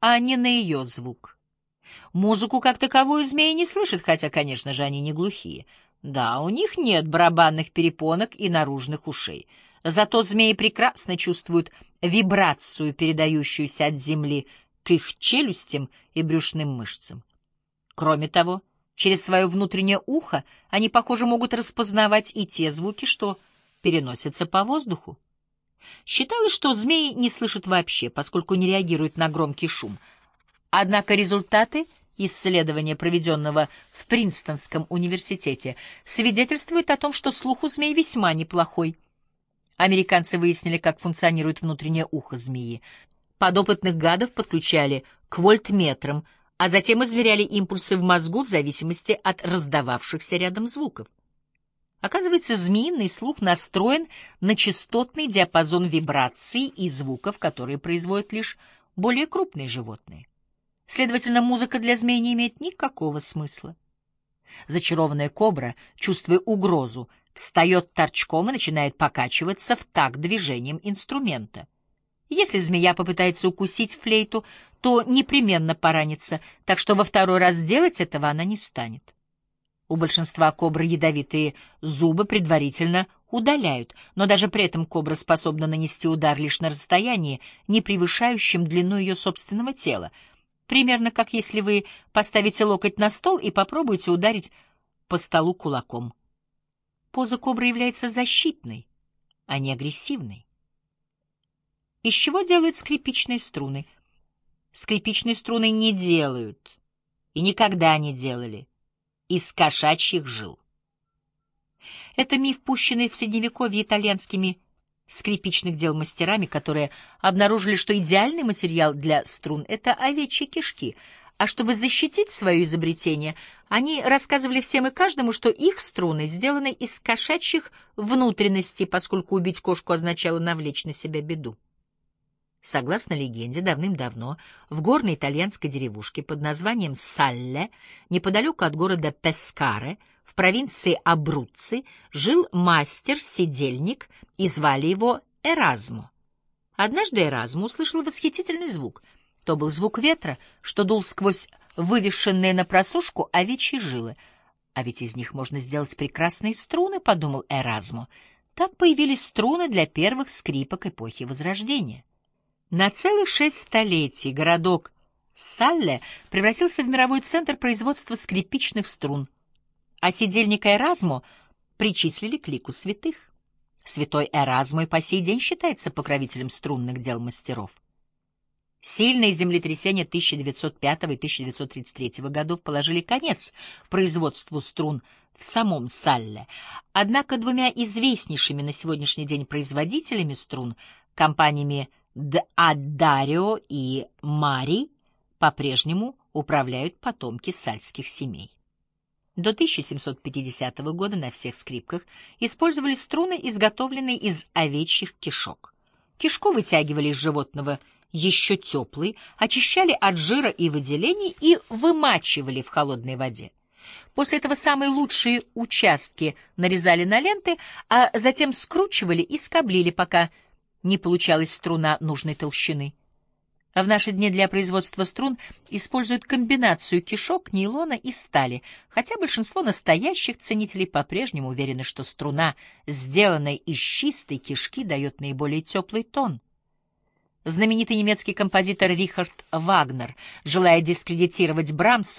а не на ее звук. Музыку как таковую змеи не слышат, хотя, конечно же, они не глухие. Да, у них нет барабанных перепонок и наружных ушей. Зато змеи прекрасно чувствуют вибрацию, передающуюся от земли к их челюстям и брюшным мышцам. Кроме того, через свое внутреннее ухо они, похоже, могут распознавать и те звуки, что переносятся по воздуху. Считалось, что змеи не слышат вообще, поскольку не реагируют на громкий шум. Однако результаты исследования, проведенного в Принстонском университете, свидетельствуют о том, что слух у змей весьма неплохой. Американцы выяснили, как функционирует внутреннее ухо змеи. Подопытных гадов подключали к вольтметрам, а затем измеряли импульсы в мозгу в зависимости от раздававшихся рядом звуков. Оказывается, змеиный слух настроен на частотный диапазон вибраций и звуков, которые производят лишь более крупные животные. Следовательно, музыка для змей не имеет никакого смысла. Зачарованная кобра, чувствуя угрозу, встает торчком и начинает покачиваться в такт движением инструмента. Если змея попытается укусить флейту, то непременно поранится, так что во второй раз делать этого она не станет. У большинства кобр ядовитые зубы предварительно удаляют, но даже при этом кобра способна нанести удар лишь на расстоянии, не превышающем длину ее собственного тела, примерно как если вы поставите локоть на стол и попробуете ударить по столу кулаком. Поза кобры является защитной, а не агрессивной. Из чего делают скрипичные струны? Скрипичные струны не делают и никогда не делали из кошачьих жил. Это миф, пущенный в Средневековье итальянскими скрипичных дел мастерами, которые обнаружили, что идеальный материал для струн — это овечьи кишки, а чтобы защитить свое изобретение, они рассказывали всем и каждому, что их струны сделаны из кошачьих внутренностей, поскольку убить кошку означало навлечь на себя беду. Согласно легенде, давным-давно в горной итальянской деревушке под названием Салле, неподалеку от города Пескаре, в провинции Абруцци, жил мастер-сидельник, и звали его Эразмо. Однажды Эразмо услышал восхитительный звук. То был звук ветра, что дул сквозь вывешенные на просушку овечьи жилы. А ведь из них можно сделать прекрасные струны, — подумал Эразмо. Так появились струны для первых скрипок эпохи Возрождения. На целых шесть столетий городок Салле превратился в мировой центр производства скрипичных струн, а сидельника Эразмо причислили к лику святых. Святой Эразмо и по сей день считается покровителем струнных дел мастеров. Сильные землетрясения 1905 и 1933 годов положили конец производству струн в самом Салле, однако двумя известнейшими на сегодняшний день производителями струн, компаниями Д'Аддарио и Мари по-прежнему управляют потомки сальских семей. До 1750 года на всех скрипках использовали струны, изготовленные из овечьих кишок. Кишку вытягивали из животного еще теплый, очищали от жира и выделений и вымачивали в холодной воде. После этого самые лучшие участки нарезали на ленты, а затем скручивали и скоблили, пока не получалась струна нужной толщины. А в наши дни для производства струн используют комбинацию кишок, нейлона и стали, хотя большинство настоящих ценителей по-прежнему уверены, что струна, сделанная из чистой кишки, дает наиболее теплый тон. Знаменитый немецкий композитор Рихард Вагнер, желая дискредитировать Брамса,